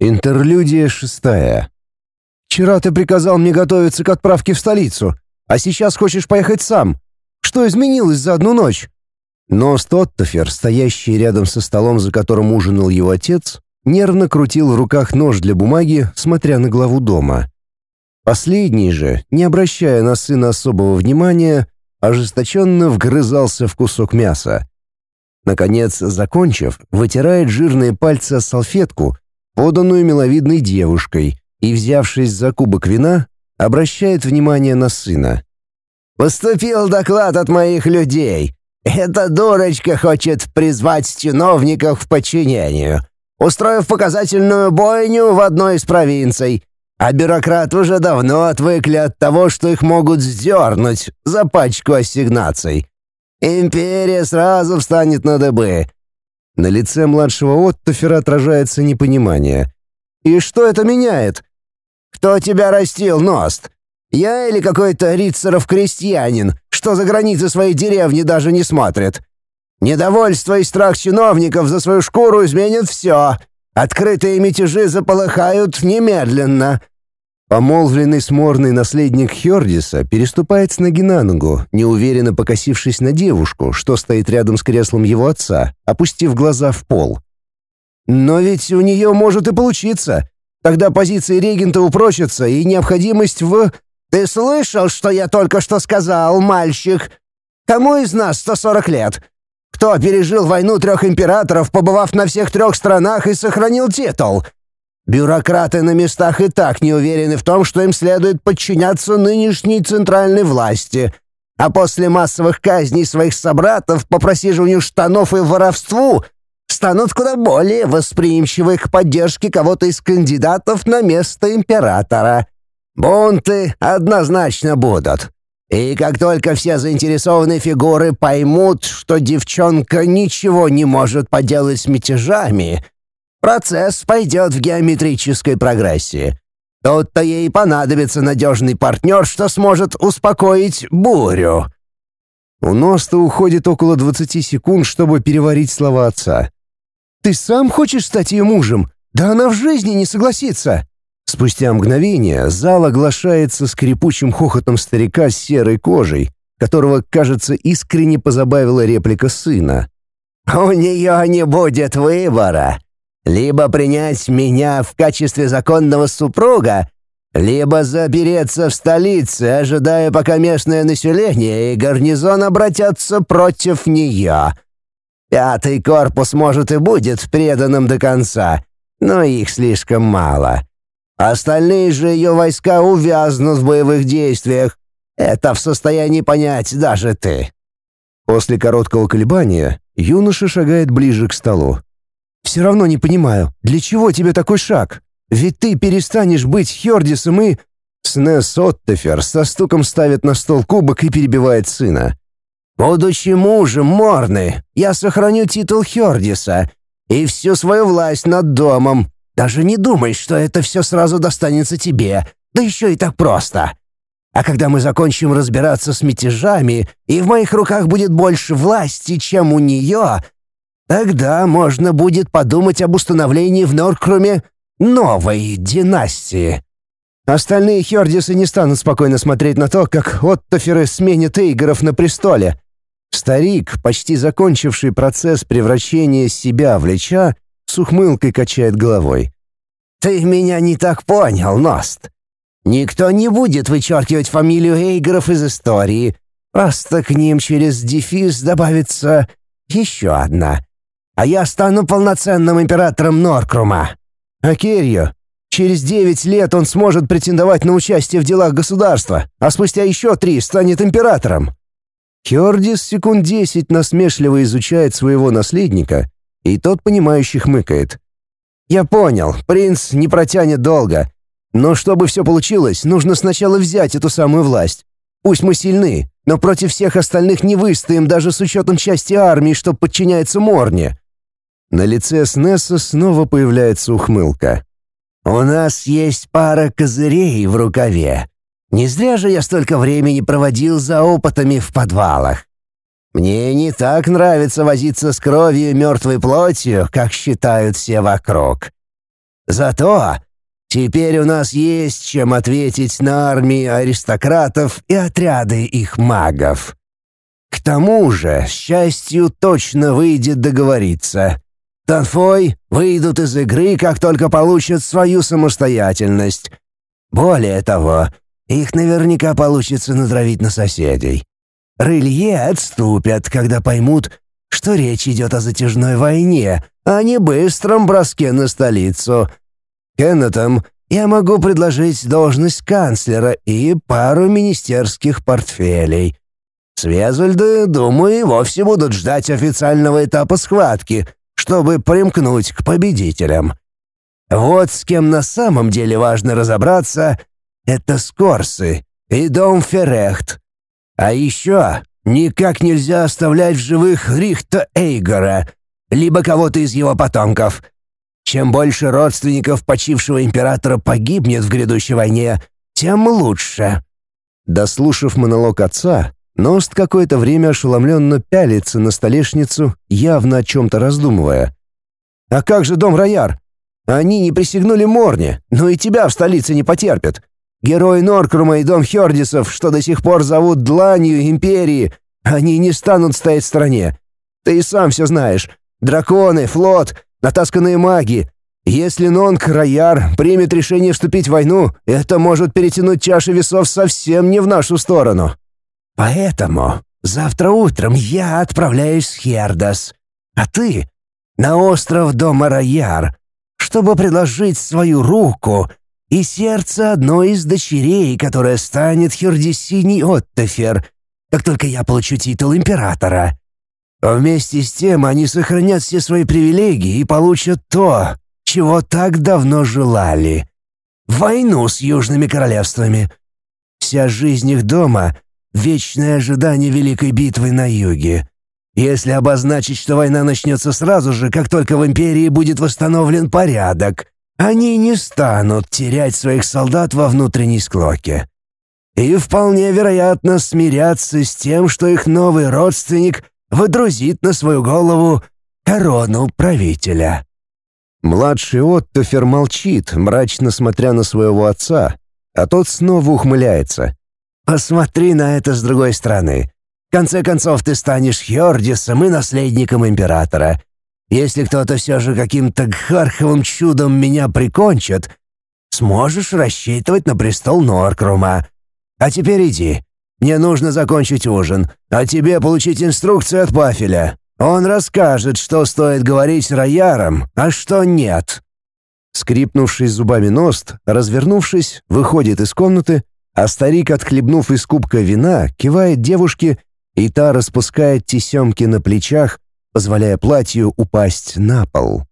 Интерлюдия шестая. «Вчера ты приказал мне готовиться к отправке в столицу, а сейчас хочешь поехать сам. Что изменилось за одну ночь?» Но Стоттофер, стоящий рядом со столом, за которым ужинал его отец, нервно крутил в руках нож для бумаги, смотря на главу дома. Последний же, не обращая на сына особого внимания, ожесточенно вгрызался в кусок мяса. Наконец, закончив, вытирает жирные пальцы о салфетку, поданную миловидной девушкой, и, взявшись за кубок вина, обращает внимание на сына. «Поступил доклад от моих людей. Эта дурочка хочет призвать чиновников к подчинению, устроив показательную бойню в одной из провинций. А бюрократы уже давно отвыкли от того, что их могут сдернуть за пачку ассигнаций. Империя сразу встанет на дыбы. На лице младшего Оттофера отражается непонимание. «И что это меняет?» «Кто тебя растил, Ност? Я или какой-то рицаров-крестьянин, что за границы своей деревни даже не смотрит? Недовольство и страх чиновников за свою шкуру изменят все. Открытые мятежи заполыхают немедленно. Помолвленный сморный наследник Хёрдиса переступает с ноги на ногу, неуверенно покосившись на девушку, что стоит рядом с креслом его отца, опустив глаза в пол. «Но ведь у нее может и получиться. Тогда позиции регента упрочатся, и необходимость в...» «Ты слышал, что я только что сказал, мальчик? Кому из нас 140 лет? Кто пережил войну трех императоров, побывав на всех трех странах и сохранил титул?» Бюрократы на местах и так не уверены в том, что им следует подчиняться нынешней центральной власти. А после массовых казней своих собратов по просиживанию штанов и воровству станут куда более восприимчивы к поддержке кого-то из кандидатов на место императора. Бунты однозначно будут. И как только все заинтересованные фигуры поймут, что девчонка ничего не может поделать с мятежами — Процесс пойдет в геометрической прогрессии. Тут-то ей понадобится надежный партнер, что сможет успокоить бурю». У Носта уходит около 20 секунд, чтобы переварить слова отца. «Ты сам хочешь стать ее мужем? Да она в жизни не согласится!» Спустя мгновение зал оглашается скрипучим хохотом старика с серой кожей, которого, кажется, искренне позабавила реплика сына. «У нее не будет выбора. Либо принять меня в качестве законного супруга, либо запереться в столице, ожидая, пока местное население и гарнизон обратятся против нее. Пятый корпус, может, и будет преданным до конца, но их слишком мало. Остальные же ее войска увязнут в боевых действиях. Это в состоянии понять даже ты». После короткого колебания юноша шагает ближе к столу. Все равно не понимаю, для чего тебе такой шаг? Ведь ты перестанешь быть Хердисом и...» Снесс Оттефер со стуком ставит на стол кубок и перебивает сына. «Будучи мужем Морны, я сохраню титул Хердиса и всю свою власть над домом. Даже не думай, что это все сразу достанется тебе, да еще и так просто. А когда мы закончим разбираться с мятежами, и в моих руках будет больше власти, чем у нее, Тогда можно будет подумать об установлении в Норкруме новой династии. Остальные Хердисы не станут спокойно смотреть на то, как Оттоферы сменят Эйгоров на престоле. Старик, почти закончивший процесс превращения себя в Лича, с ухмылкой качает головой. «Ты меня не так понял, Ност. Никто не будет вычеркивать фамилию Эйгоров из истории. Просто к ним через дефис добавится еще одна а я стану полноценным императором Норкрума. А Керью? Через девять лет он сможет претендовать на участие в делах государства, а спустя еще три станет императором. Хердис секунд десять насмешливо изучает своего наследника, и тот, понимающий, хмыкает. «Я понял, принц не протянет долго. Но чтобы все получилось, нужно сначала взять эту самую власть. Пусть мы сильны, но против всех остальных не выстоим даже с учетом части армии, что подчиняется Морне. На лице Снесса снова появляется ухмылка. «У нас есть пара козырей в рукаве. Не зря же я столько времени проводил за опытами в подвалах. Мне не так нравится возиться с кровью и мертвой плотью, как считают все вокруг. Зато теперь у нас есть чем ответить на армии аристократов и отряды их магов. К тому же, счастью, точно выйдет договориться. Танфой выйдут из игры, как только получат свою самостоятельность. Более того, их наверняка получится натравить на соседей. Рылье отступят, когда поймут, что речь идет о затяжной войне, а не быстром броске на столицу. Кеннетам я могу предложить должность канцлера и пару министерских портфелей. Свезульды, думаю, вовсе будут ждать официального этапа схватки, чтобы примкнуть к победителям. Вот с кем на самом деле важно разобраться — это Скорсы и Дом Ферехт. А еще никак нельзя оставлять в живых Рихта Эйгора, либо кого-то из его потомков. Чем больше родственников почившего императора погибнет в грядущей войне, тем лучше». Дослушав монолог отца, Ност какое-то время ошеломленно пялится на столешницу, явно о чем-то раздумывая. «А как же дом Рояр? Они не присягнули Морне, но и тебя в столице не потерпят. Герой Норкрума и дом Хёрдисов, что до сих пор зовут Дланью Империи, они не станут стоять в стороне. Ты и сам все знаешь. Драконы, флот, натасканные маги. Если Нонг Рояр примет решение вступить в войну, это может перетянуть чаши весов совсем не в нашу сторону. Поэтому завтра утром я отправляюсь в Хердас, а ты — на остров Дома Рояр, чтобы предложить свою руку и сердце одной из дочерей, которая станет Хердисиней Оттефер, как только я получу титул императора. Вместе с тем они сохранят все свои привилегии и получат то, чего так давно желали — войну с южными королевствами. Вся жизнь их дома — вечное ожидание великой битвы на юге. Если обозначить, что война начнется сразу же, как только в империи будет восстановлен порядок — они не станут терять своих солдат во внутренней склоке. И вполне вероятно смирятся с тем, что их новый родственник водрузит на свою голову корону правителя. Младший Оттофер молчит, мрачно смотря на своего отца, а тот снова ухмыляется. «Посмотри на это с другой стороны. В конце концов, ты станешь Хьордисом и наследником императора. Если кто-то все же каким-то гхарховым чудом меня прикончит, сможешь рассчитывать на престол Норкрума. А теперь иди. Мне нужно закончить ужин, а тебе получить инструкцию от Пафеля. Он расскажет, что стоит говорить роярам, а что нет». Скрипнувший зубами ност, развернувшись, выходит из комнаты, а старик, отхлебнув из кубка вина, кивает девушке, и та распускает тесемки на плечах, позволяя платью упасть на пол.